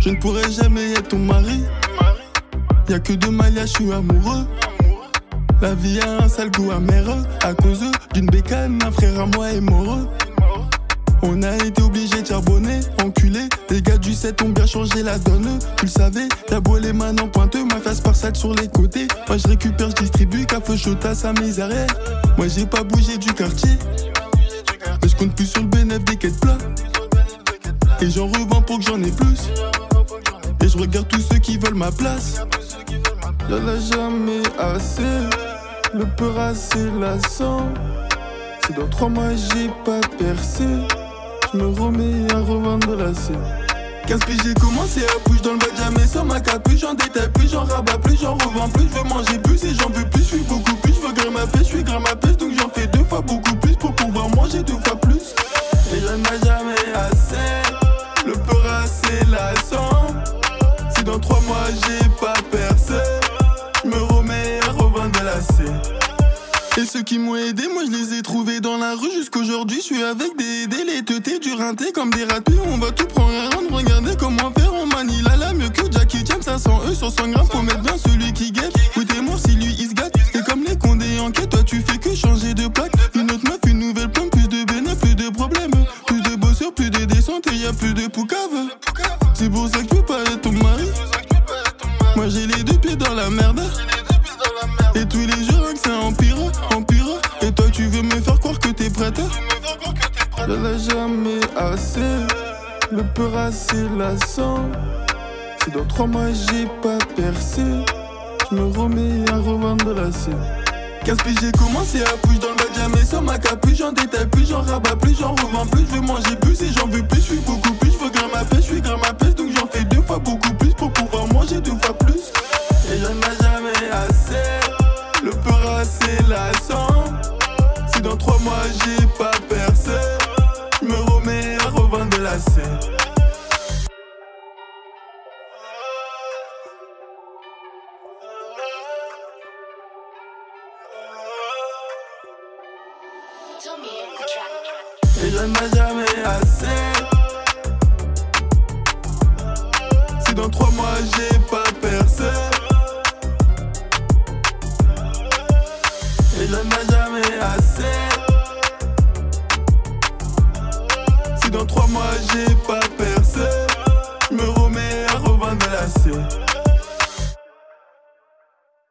Je ne pourrai jamais être ton mari. Y'a que deux malias, je suis amoureux. La vie a un sale goût amer à cause d'une bécane, un frère à moi est mort. On a été obligé de charbonner, enculé. Les gars du 7 ont bien changé la donne. Tu le savais, t'as beau les mains en pointeux, ma face par sur les côtés. Moi je récupère, je distribue, café à sa misère. Moi j'ai pas bougé du quartier. Mais je compte plus sur le bénéfice des quêtes plats. Et j'en revends pour que j'en ai plus. Et je regarde tous ceux qui veulent ma place. Y'en a jamais assez. Le peur assez lassant. Si dans trois mois j'ai pas percé, je me remets à revendre la scène. Qu'est-ce que j'ai commencé à bouger dans le bas jamais? Sans ma capuche, j'en détaille plus, j'en rabats plus, j'en revends plus, je veux manger plus et j'en veux plus, je suis beaucoup plus, je veux grimper je suis ma j'ai pas percé, je me remets à revendre la scène. Et ceux qui m'ont aidé, moi je les ai trouvés dans la rue jusqu'aujourd'hui. Je suis avec des délétetés, du rinté comme des ratés. On va tout prendre un round, regardez comment faire. On manie la la mieux que Jackie Chan. 500 E sur 100 grammes, faut mettre bien celui qui guette. Écoutez moi si lui il se gâte. Et comme les condés en quête, toi tu fais que changer de plaque. Une autre meuf, une nouvelle pomme, plus de bénéfices, plus de problèmes. Plus de bossures, plus de descentes et y a plus de poucave. Jamais assez. Le peur assez lassant Si dans trois mois j'ai pas percé. Je me remets à revendre la scène Qu'est-ce que j'ai commencé à bouger dans le bas jamais sans ma capuche J'en détaille plus, j'en rabats plus, j'en revends plus Je veux manger plus et j'en veux plus, je suis beaucoup plus Je veux grimper ma pêche, je suis ma pêche Donc j'en fais deux fois beaucoup plus pour pouvoir manger deux fois plus. Et j'en ai jamais assez. Le peur assez lassant. Si dans trois mois j'ai revendre de la scène. Et nasceu.